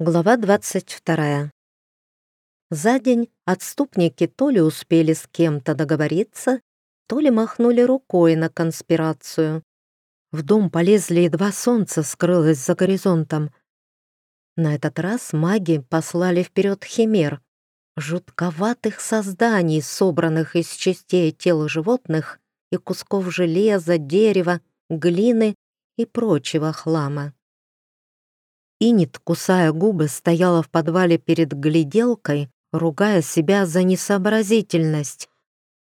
Глава 22. За день отступники то ли успели с кем-то договориться, то ли махнули рукой на конспирацию. В дом полезли, едва солнце скрылось за горизонтом. На этот раз маги послали вперед химер, жутковатых созданий, собранных из частей тел животных и кусков железа, дерева, глины и прочего хлама. Инит, кусая губы, стояла в подвале перед гляделкой, ругая себя за несообразительность.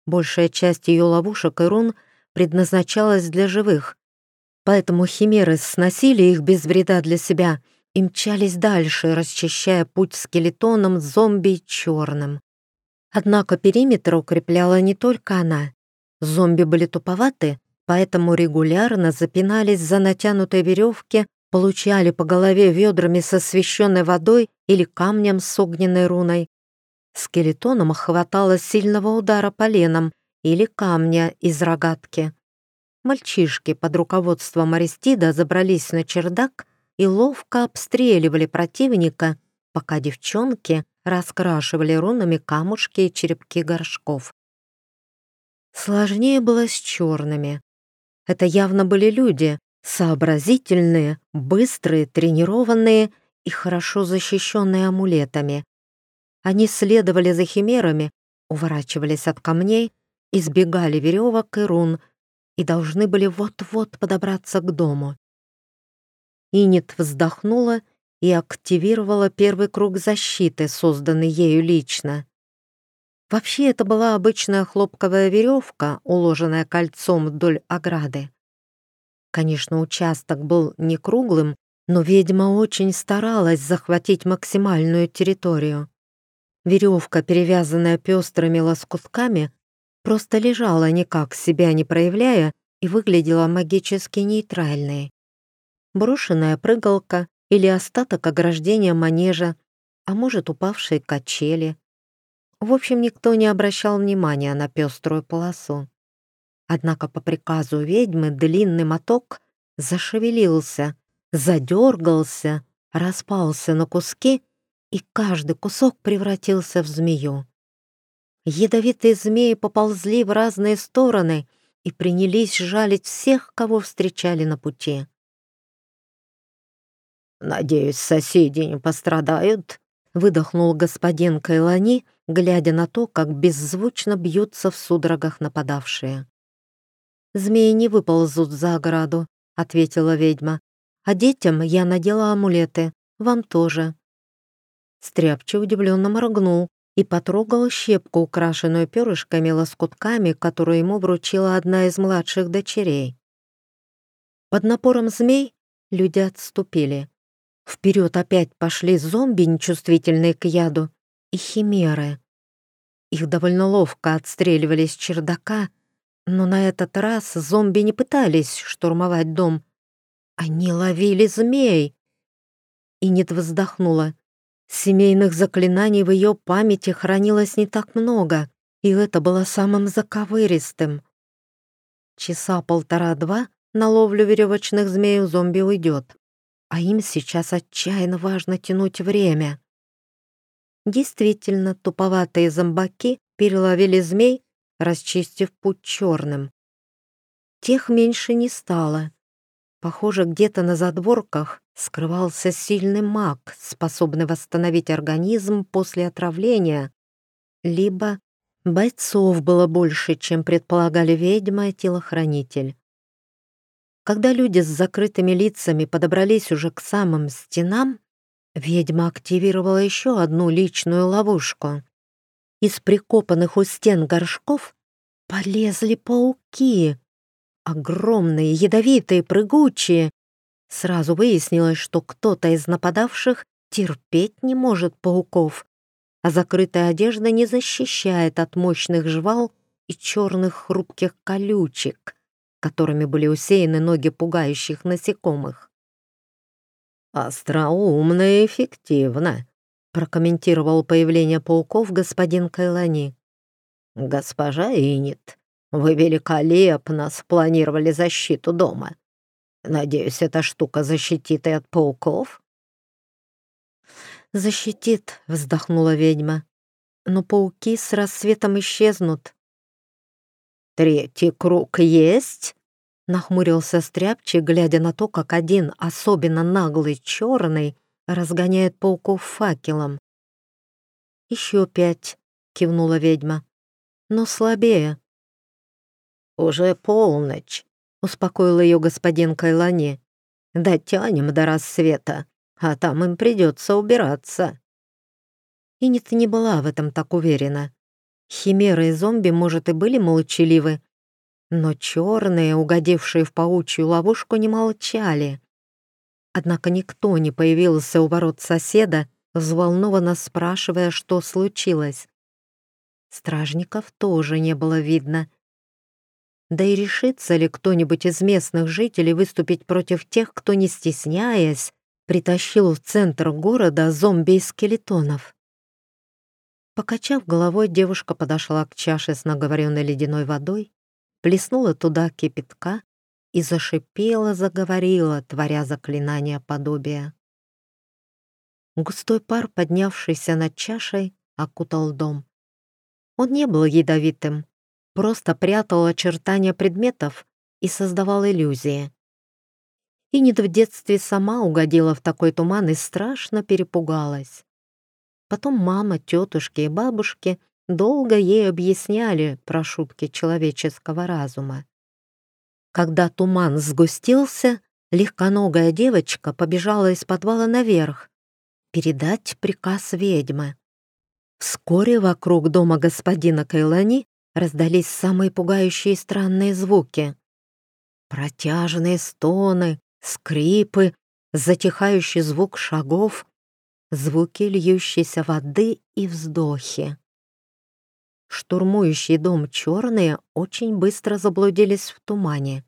Большая часть ее ловушек и рун предназначалась для живых, поэтому химеры сносили их без вреда для себя и мчались дальше, расчищая путь скелетоном, зомби черным. Однако периметр укрепляла не только она. Зомби были туповаты, поэтому регулярно запинались за натянутой веревке получали по голове ведрами со священной водой или камнем с огненной руной. Скелетонам хватало сильного удара поленом или камня из рогатки. Мальчишки под руководством Аристида забрались на чердак и ловко обстреливали противника, пока девчонки раскрашивали рунами камушки и черепки горшков. Сложнее было с черными. Это явно были люди, Сообразительные, быстрые, тренированные и хорошо защищенные амулетами. Они следовали за химерами, уворачивались от камней, избегали веревок и рун и должны были вот-вот подобраться к дому. Инит вздохнула и активировала первый круг защиты, созданный ею лично. Вообще это была обычная хлопковая веревка, уложенная кольцом вдоль ограды. Конечно, участок был не круглым, но ведьма очень старалась захватить максимальную территорию. Веревка, перевязанная пестрыми лоскутками, просто лежала никак, себя не проявляя, и выглядела магически нейтральной. Брошенная прыгалка или остаток ограждения манежа, а может, упавшие качели. В общем, никто не обращал внимания на пеструю полосу. Однако по приказу ведьмы длинный моток зашевелился, задергался, распался на куски, и каждый кусок превратился в змею. Ядовитые змеи поползли в разные стороны и принялись жалить всех, кого встречали на пути. «Надеюсь, соседи не пострадают?» — выдохнул господин Кайлани, глядя на то, как беззвучно бьются в судорогах нападавшие. «Змеи не выползут за ограду», — ответила ведьма. «А детям я надела амулеты. Вам тоже». Стряпчий удивленно моргнул и потрогал щепку, украшенную перышками лоскутками, которую ему вручила одна из младших дочерей. Под напором змей люди отступили. Вперед опять пошли зомби, нечувствительные к яду, и химеры. Их довольно ловко отстреливали с чердака, но на этот раз зомби не пытались штурмовать дом. Они ловили змей. Инит вздохнула. Семейных заклинаний в ее памяти хранилось не так много, и это было самым заковыристым. Часа полтора-два на ловлю веревочных змей у зомби уйдет, а им сейчас отчаянно важно тянуть время. Действительно, туповатые зомбаки переловили змей расчистив путь черным. Тех меньше не стало. Похоже, где-то на задворках скрывался сильный маг, способный восстановить организм после отравления, либо бойцов было больше, чем предполагали ведьма и телохранитель. Когда люди с закрытыми лицами подобрались уже к самым стенам, ведьма активировала еще одну личную ловушку. Из прикопанных у стен горшков полезли пауки. Огромные, ядовитые, прыгучие. Сразу выяснилось, что кто-то из нападавших терпеть не может пауков, а закрытая одежда не защищает от мощных жвал и черных хрупких колючек, которыми были усеяны ноги пугающих насекомых. «Остроумно и эффективно», прокомментировал появление пауков господин Кайлани. «Госпожа Инит, вы великолепно спланировали защиту дома. Надеюсь, эта штука защитит и от пауков?» «Защитит», — вздохнула ведьма. «Но пауки с рассветом исчезнут». «Третий круг есть?» — нахмурился Стряпчий, глядя на то, как один, особенно наглый черный, разгоняет пауков факелом. «Еще пять», — кивнула ведьма. «Но слабее». «Уже полночь», — успокоил ее господин Кайлани. «Дотянем до рассвета, а там им придется убираться». Инит не была в этом так уверена. Химеры и зомби, может, и были молчаливы, но черные, угодившие в паучью ловушку, не молчали. Однако никто не появился у ворот соседа, взволнованно спрашивая, что случилось. Стражников тоже не было видно. Да и решится ли кто-нибудь из местных жителей выступить против тех, кто, не стесняясь, притащил в центр города зомби и скелетонов? Покачав головой, девушка подошла к чаше с наговоренной ледяной водой, плеснула туда кипятка и зашипела, заговорила, творя заклинание подобия. Густой пар, поднявшийся над чашей, окутал дом. Он не был ядовитым, просто прятал очертания предметов и создавал иллюзии. Инит в детстве сама угодила в такой туман и страшно перепугалась. Потом мама, тетушки и бабушки долго ей объясняли про шутки человеческого разума. Когда туман сгустился, легконогая девочка побежала из подвала наверх, передать приказ ведьмы. Вскоре вокруг дома господина Кайлани раздались самые пугающие и странные звуки. Протяжные стоны, скрипы, затихающий звук шагов звуки льющейся воды и вздохи. Штурмующий дом черные очень быстро заблудились в тумане.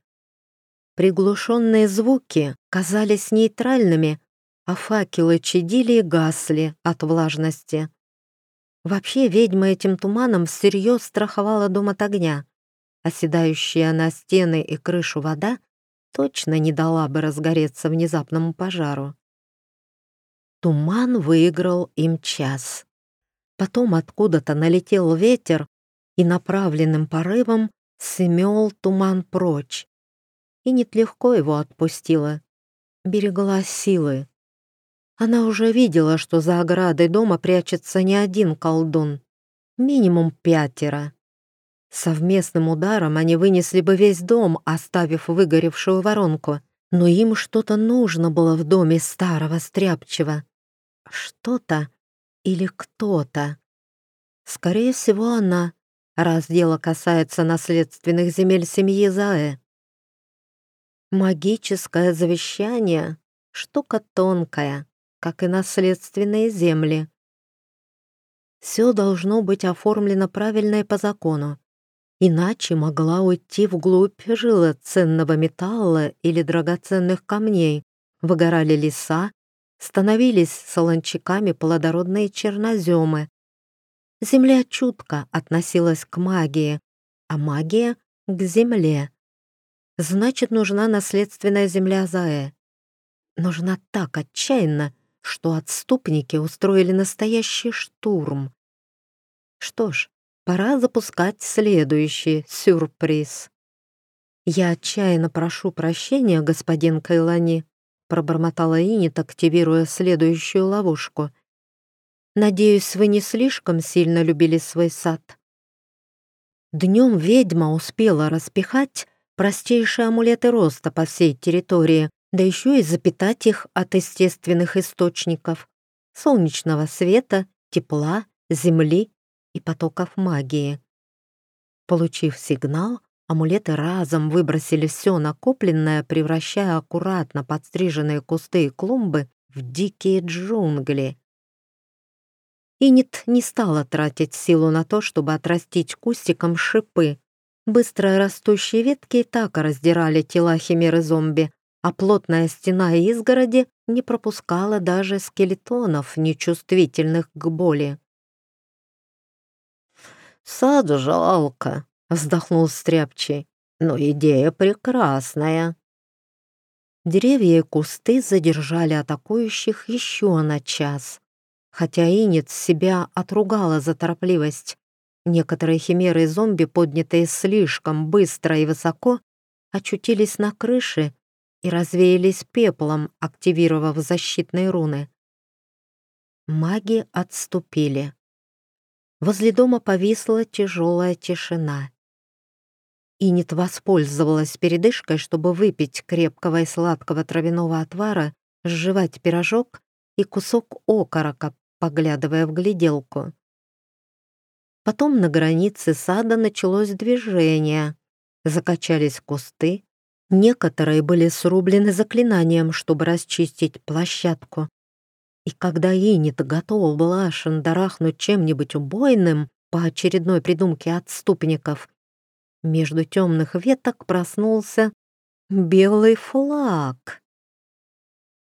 Приглушенные звуки казались нейтральными, а факелы чадили и гасли от влажности. Вообще ведьма этим туманом всерьез страховала дом от огня. Оседающая на стены и крышу вода точно не дала бы разгореться внезапному пожару. Туман выиграл им час. Потом откуда-то налетел ветер и направленным порывом смел туман прочь. И нет легко его отпустила. Берегла силы. Она уже видела, что за оградой дома прячется не один колдун. Минимум пятеро. Совместным ударом они вынесли бы весь дом, оставив выгоревшую воронку. Но им что-то нужно было в доме старого стряпчего что-то или кто-то. Скорее всего, она, раз дело касается наследственных земель семьи Заэ. Магическое завещание — штука тонкая, как и наследственные земли. Все должно быть оформлено правильно и по закону, иначе могла уйти вглубь жила ценного металла или драгоценных камней, выгорали леса, становились солончаками плодородные черноземы. Земля чутко относилась к магии, а магия — к земле. Значит, нужна наследственная земля Заэ. Нужна так отчаянно, что отступники устроили настоящий штурм. Что ж, пора запускать следующий сюрприз. Я отчаянно прошу прощения, господин Кайлани, пробормотала Инит, активируя следующую ловушку. «Надеюсь, вы не слишком сильно любили свой сад». Днем ведьма успела распихать простейшие амулеты роста по всей территории, да еще и запитать их от естественных источников — солнечного света, тепла, земли и потоков магии. Получив сигнал, Амулеты разом выбросили все накопленное, превращая аккуратно подстриженные кусты и клумбы в дикие джунгли. Инит не стала тратить силу на то, чтобы отрастить кустиком шипы. Быстро растущие ветки и так раздирали тела химеры зомби, а плотная стена изгороди не пропускала даже скелетонов, нечувствительных к боли. «Сад жалко», вздохнул Стряпчий. «Но идея прекрасная». Деревья и кусты задержали атакующих еще на час. хотя Инет себя отругала за торопливость. Некоторые химеры и зомби, поднятые слишком быстро и высоко, очутились на крыше и развеялись пеплом, активировав защитные руны. Маги отступили. Возле дома повисла тяжелая тишина. Инит воспользовалась передышкой, чтобы выпить крепкого и сладкого травяного отвара, сживать пирожок и кусок окорока, поглядывая в гляделку. Потом на границе сада началось движение. Закачались кусты. Некоторые были срублены заклинанием, чтобы расчистить площадку. И когда Инит готова была шандарахнуть чем-нибудь убойным по очередной придумке отступников, между темных веток проснулся белый флаг.